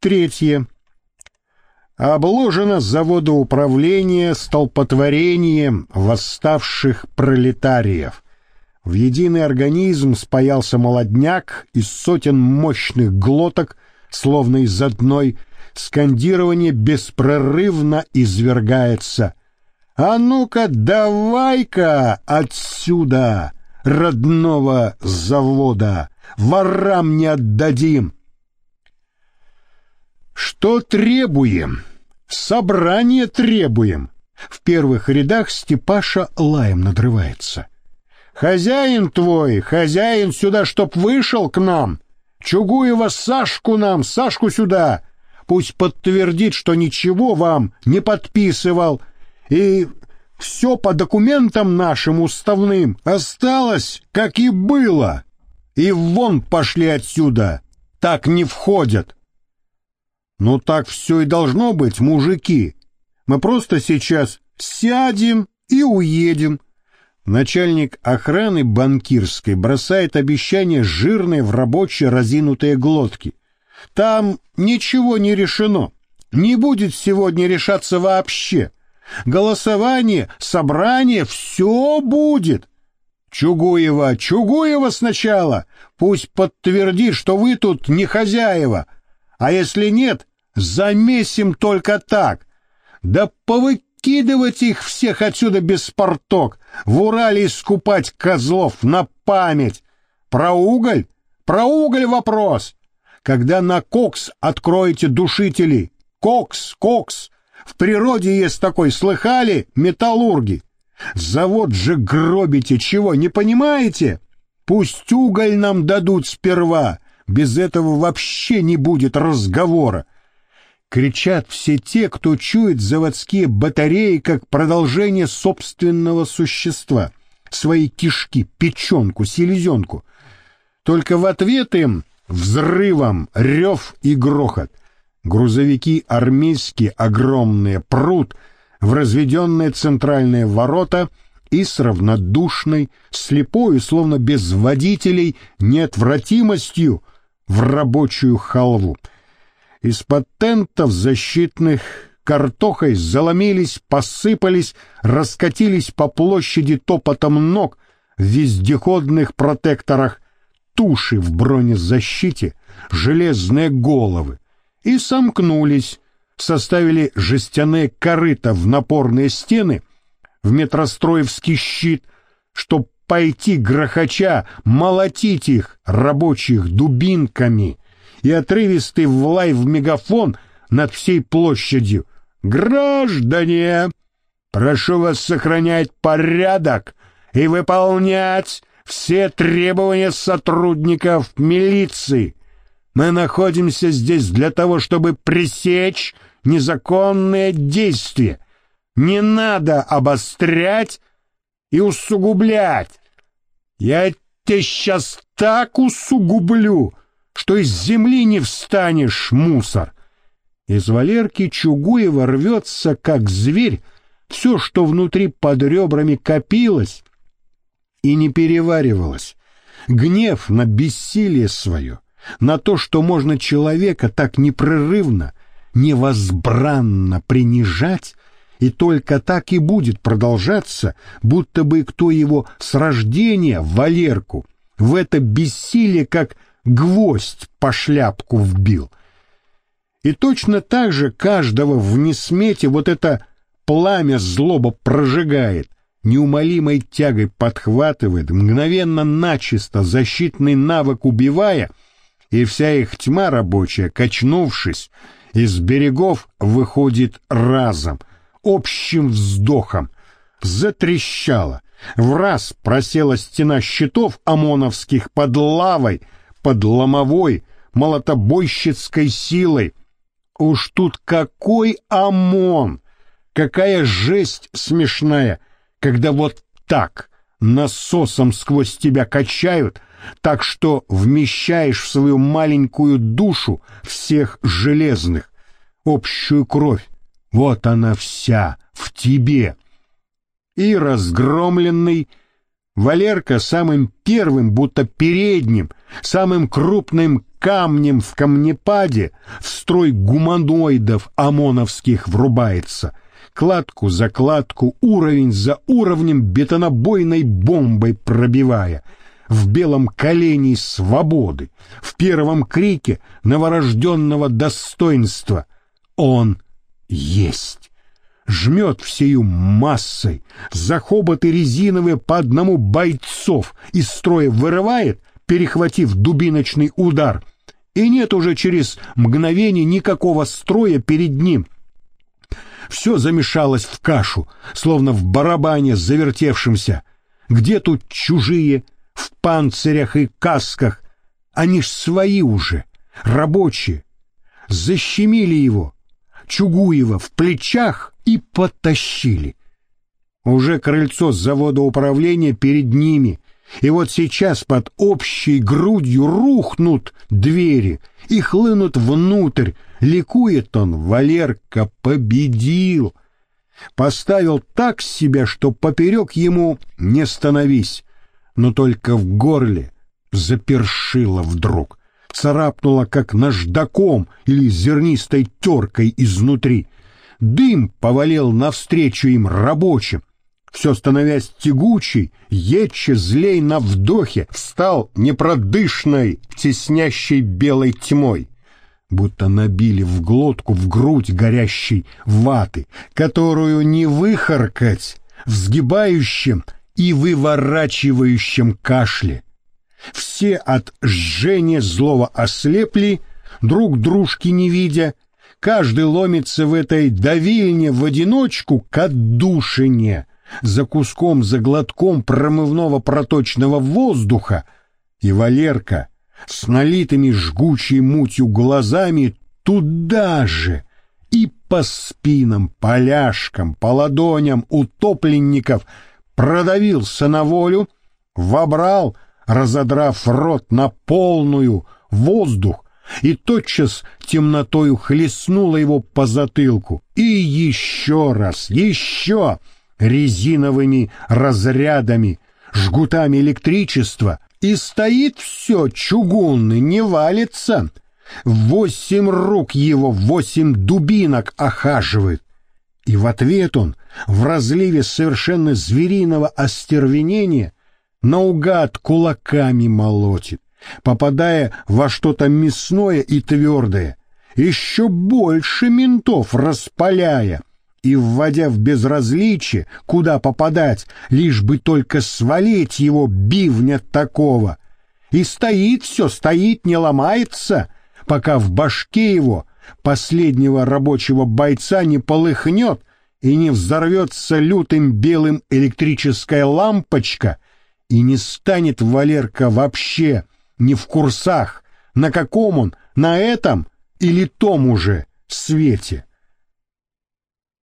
Третье. Обложено заводоуправление столпотворением восставших пролетариев. В единый организм спаялся молодняк из сотен мощных глоток, словно из одной, скандирование беспрерывно извергается. «А ну-ка, давай-ка отсюда, родного завода, ворам не отдадим!» Что требуем? Собрание требуем. В первых рядах Степаша лаем надрывается. Хозяин твой, хозяин сюда, чтоб вышел к нам. Чугуева Сашку нам, Сашку сюда. Пусть подтвердит, что ничего вам не подписывал. И все по документам нашим уставным осталось, как и было. И вон пошли отсюда. Так не входят. Ну так все и должно быть, мужики. Мы просто сейчас сядем и уедем. Начальник охраны банкирской бросает обещание жирные в рабочие разинутые глотки. Там ничего не решено. Не будет сегодня решаться вообще. Голосование, собрание, все будет. Чугуева, Чугуева сначала. Пусть подтвердит, что вы тут не хозяева. А если нет, замесим только так. Да повыкидывать их всех отсюда без порток, в Урале искупать козлов на память. Про уголь? Про уголь вопрос. Когда на кокс откроете душители? Кокс, кокс. В природе есть такой, слыхали, металлурги? Завод же гробите, чего, не понимаете? Пусть уголь нам дадут сперва, без этого вообще не будет разговора. Кричат все те, кто чует заводские батареи как продолжение собственного существа, свои кишки, печенку, селезенку. Только в ответ им взрывом рев и грохот. Грузовики армейские огромные прут в разведенные центральные ворота и с равнодушной, слепой, словно без водителей, неотвратимостью в рабочую халву. Из-под тентов защитных картохой заломились, посыпались, раскатились по площади топотом ног в вездеходных протекторах, туши в бронезащите, железные головы, и сомкнулись, составили жестяные корыта в напорные стены, в метростроевский щит, чтоб пойти грохоча молотить их рабочих дубинками и отрывистый влай в мегафон над всей площадью. «Граждане, прошу вас сохранять порядок и выполнять все требования сотрудников милиции. Мы находимся здесь для того, чтобы пресечь незаконные действия. Не надо обострять и усугублять. Я тебе сейчас так усугублю, что из земли не встанешь, мусор. Из Валерки Чугуева рвется, как зверь, все, что внутри под ребрами копилось и не переваривалось. Гнев на бессилие свое, на то, что можно человека так непрерывно, невозбранно принижать, и только так и будет продолжаться, будто бы кто его с рождения, Валерку, в это бессилие, как гвоздь по шляпку вбил. И точно так же каждого в несмете вот это пламя злоба прожигает, неумолимой тягой подхватывает, мгновенно начисто защитный навык убивая, и вся их тьма рабочая, качнувшись, из берегов выходит разом — общим вздохом. Затрещало. В раз просела стена щитов ОМОНовских под лавой, под ломовой, молотобойщицкой силой. Уж тут какой ОМОН! Какая жесть смешная, когда вот так насосом сквозь тебя качают, так что вмещаешь в свою маленькую душу всех железных, общую кровь, вот она вся, в тебе. И разгромленный Валерка самым первым, будто передним, самым крупным камнем в камнепаде в строй гуманоидов ОМОНовских врубается, кладку за кладку, уровень за уровнем бетонобойной бомбой пробивая, в белом колене свободы, в первом крике новорожденного достоинства. Он есть жмет всею массой, за хоботы резиновые по одному бойцов из строя вырывает, перехватив дубиночный удар, и нет уже через мгновение никакого строя перед ним. Все замешалось в кашу, словно в барабане завертевшемся. Где тут чужие, в панцирях и касках? Они ж свои уже, рабочие. Защемили его, Чугуева в плечах и потащили. Уже крыльцо завода управления перед ними, и вот сейчас под общей грудью рухнут двери и хлынут внутрь. Ликует он, Валерка победил. Поставил так себя, что поперек ему не становись, но только в горле запершило вдруг, царапнуло как наждаком или зернистой теркой изнутри. Дым повалил навстречу им рабочим, все становясь тягучей, едче злей на вдохе, стал непродышной, теснящей белой тьмой. Будто набили в глотку, в грудь горящей ваты, которую не выхаркать в сгибающем и выворачивающем кашле. Все от жжения злого ослепли, друг дружки не видя, каждый ломится в этой давильне в одиночку к отдушине — за куском, за глотком промывного проточного воздуха, и Валерка с налитыми жгучей мутью глазами туда же и по спинам, поляшкам, по ладоням утопленников продавился на волю, вобрал, разодрав рот на полную, воздух, и тотчас темнотою хлестнула его по затылку. И еще раз, еще резиновыми разрядами, жгутами электричества, и стоит все чугунный, не валится. Восемь рук его, восемь дубинок охаживает. И в ответ он, в разливе совершенно звериного остервенения, наугад кулаками молотит, попадая во что-то мясное и твердое, еще больше ментов распаляя, и вводя в безразличие, куда попадать, лишь бы только свалить его бивня такого. И стоит все, стоит, не ломается, пока в башке его последнего рабочего бойца не полыхнет и не взорвется лютым белым электрическая лампочка, и не станет Валерка вообще не в курсах, на каком он, на этом или том уже свете.